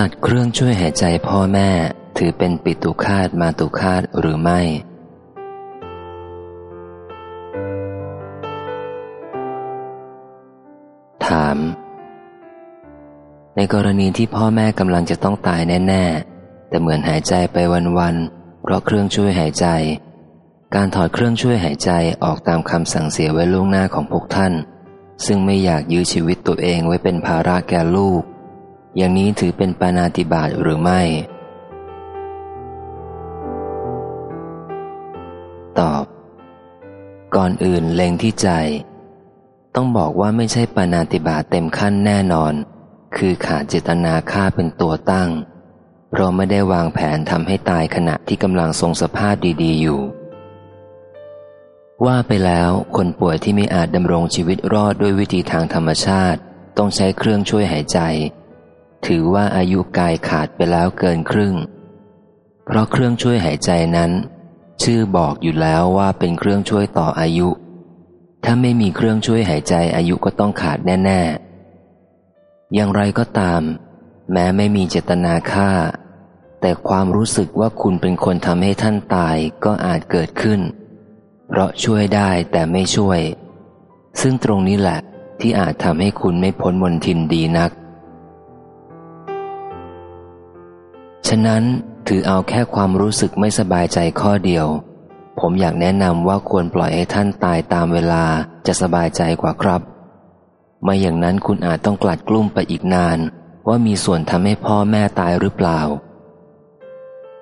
ตัดเครื่องช่วยหายใจพ่อแม่ ถือเป็นปิตุคาตมาตุคาตหรือไม่ ถาม ในกรณีที่พ่อแม่กำลังจะต้องตายแน่ ๆ แต่เหมือนหายใจไปวันๆเพราะเครื่องช่วยหายใจ การถอดเครื่องช่วยหายใจออกตามคำสั่งเสียไว้ล่วงหน้าของพวกท่าน ซึ่งไม่อยากยื้อชีวิตตัวเองไว้เป็นภาระแก่ลูก อย่างนี้ถือเป็นปานาติบาตหรือไม่ ตอบ ก่อนอื่นเล็งที่ใจ ต้องบอกว่าไม่ใช่ปานาติบาเต็มขั้นแน่นอน คือขาดเจตนาฆ่าเป็นตัวตั้ง เพราะไม่ได้วางแผนทำให้ตายขณะที่กำลังทรงสภาพดี ๆ อยู่ ว่าไปแล้วคนป่วยที่ไม่อาจดำรงชีวิตรอดด้วยวิธีทางธรรมชาติต้องใช้เครื่องช่วยหายใจ ถือว่าอายุกายขาดไปแล้วเกินครึ่ง เพราะเครื่องช่วยหายใจนั้น ชื่อบอกอยู่แล้วว่าเป็นเครื่องช่วยต่ออายุ ถ้าไม่มีเครื่องช่วยหายใจอายุก็ต้องขาดแน่ ๆ อย่างไรก็ตาม แม้ไม่มีเจตนาฆ่า แต่ความรู้สึกว่าคุณเป็นคนทำให้ท่านตายก็อาจเกิดขึ้น เพราะช่วยได้แต่ไม่ช่วย ซึ่งตรงนี้แหละที่อาจทำให้คุณไม่พ้นมนทินดีนักะนั้นถือเอาแค่ความรู้สึกไม่สบายใจข้อเดียว ผมอยากแนะนำว่าควรปล่อยให้ท่านตายตามเวลาจะสบายใจกว่าครับ ไม่อย่างนั้นคุณอาจต้องกลัดกลุ้มไปอีกนาน ว่ามีส่วนทำให้พ่อแม่ตายหรือเปล่า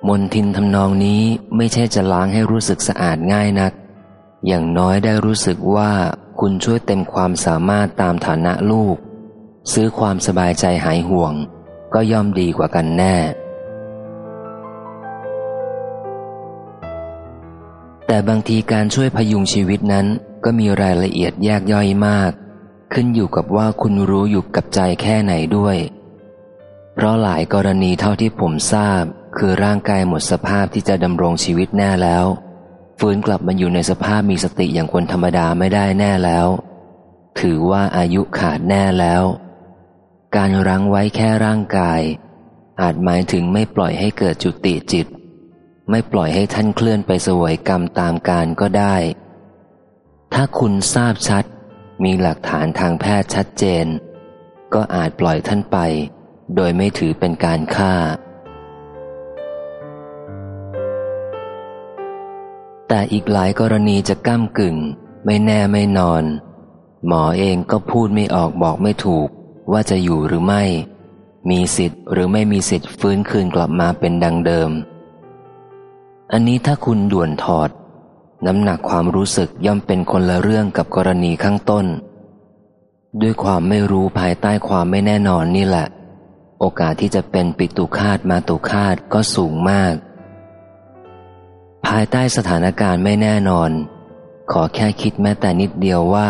มนทินทำนองนี้ไม่ใช่จะล้างให้รู้สึกสะอาดง่ายนัก อย่างน้อยได้รู้สึกว่าคุณช่วยเต็มความสามารถตามฐานะลูก ซื้อความสบายใจหายห่วง ก็ย่อมดีกว่ากันแน่ แต่บางทีการช่วยพยุงชีวิตนั้นก็มีรายละเอียดแยกย่อยมาก ขึ้นอยู่กับว่าคุณรู้อยู่กับใจแค่ไหนด้วย เพราะหลายกรณีเท่าที่ผมทราบ คือร่างกายหมดสภาพที่จะดำรงชีวิตแน่แล้ว ฟื้นกลับมาอยู่ในสภาพมีสติอย่างคนธรรมดาไม่ได้แน่แล้ว ถือว่าอายุขาดแน่แล้ว การรั้งไว้แค่ร่างกาย อาจหมายถึงไม่ปล่อยให้เกิดจุติจิต ไม่ปล่อยให้ท่านเคลื่อนไปสวยกรรมตามการก็ได้ ถ้าคุณทราบชัด มีหลักฐานทางแพทย์ชัดเจน ก็อาจปล่อยท่านไป โดยไม่ถือเป็นการฆ่า แต่อีกหลายกรณีจะก้ากึ่ง ไม่แน่ไม่นอน หมอเองก็พูดไม่ออกบอกไม่ถูก ว่าจะอยู่หรือไม่ มีสิทธิ์หรือไม่มีสิทธิ์ฟื้นคืนกลับมาเป็นดังเดิม อันนี้ถ้าคุณด่วนถอด น้ำหนักความรู้สึกย่อมเป็นคนละเรื่องกับกรณีข้างต้น ด้วยความไม่รู้ภายใต้ความไม่แน่นอนนี่แหละ โอกาสที่จะเป็นปิตุคาตมาตุคาตก็สูงมาก ภายใต้สถานการณ์ไม่แน่นอน ขอแค่คิดแม้แต่นิดเดียวว่า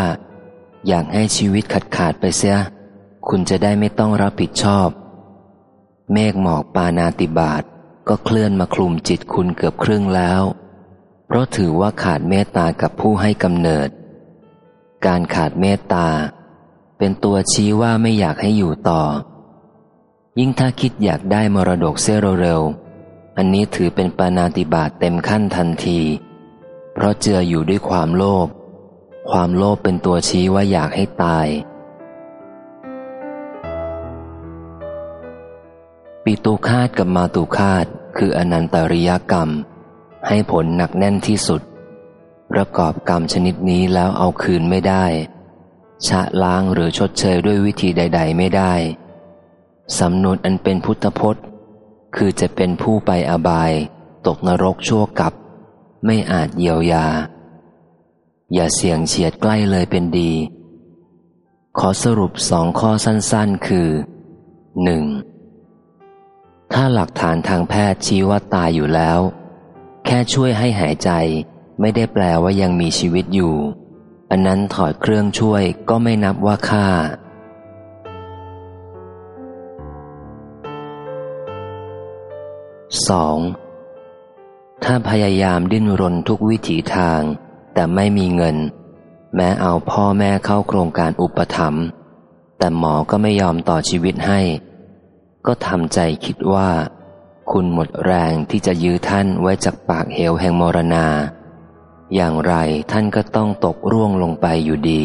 อยากให้ชีวิตขาดขาดไปเสีย คุณจะได้ไม่ต้องรับผิดชอบ เมฆหมอกปานาติบาต ก็เคลื่อนมาคลุมจิตคุณเกือบครึ่งแล้ว เพราะถือว่าขาดเมตตากับผู้ให้กำเนิด การขาดเมตตา เป็นตัวชี้ว่าไม่อยากให้อยู่ต่อ ยิ่งถ้าคิดอยากได้มรดกเสียเร็วๆอันนี้ถือเป็นปานาติบาตเต็มขั้นทันที เพราะเจืออยู่ด้วยความโลภความโลภเป็นตัวชี้ว่าอยากให้ตาย ปิตุคาตกับมาตุคาตคืออนันตริยกรรม ให้ผลหนักแน่นที่สุด ประกอบกรรมชนิดนี้แล้วเอาคืนไม่ได้ ชะล้างหรือชดเชยด้วยวิธีใด ๆ ไม่ได้ สำนวนอันเป็นพุทธพจน์ คือจะเป็นผู้ไปอบาย ตกนรกชั่วกับ ไม่อาจเยียวยา อย่าเสี่ยงเฉียดใกล้เลยเป็นดี ขอสรุปสองข้อสั้นๆ คือหนึ่ง ถ้าหลักฐานทางแพทย์ชี้ว่าตายอยู่แล้ว แค่ช่วยให้หายใจไม่ได้แปลว่ายังมีชีวิตอยู่ อันนั้นถอดเครื่องช่วยก็ไม่นับว่าค่า 2. ถ้าพยายามดิ้นรนทุกวิถีทาง แต่ไม่มีเงิน แม้เอาพ่อแม่เข้าโครงการอุปถัมภ์แต่หมอก็ไม่ยอมต่อชีวิตให้ ก็ทำใจคิดว่า คุณหมดแรงที่จะยื้อท่านไว้จากปากเหวแห่งมรณา อย่างไรท่านก็ต้องตกร่วงลงไปอยู่ดี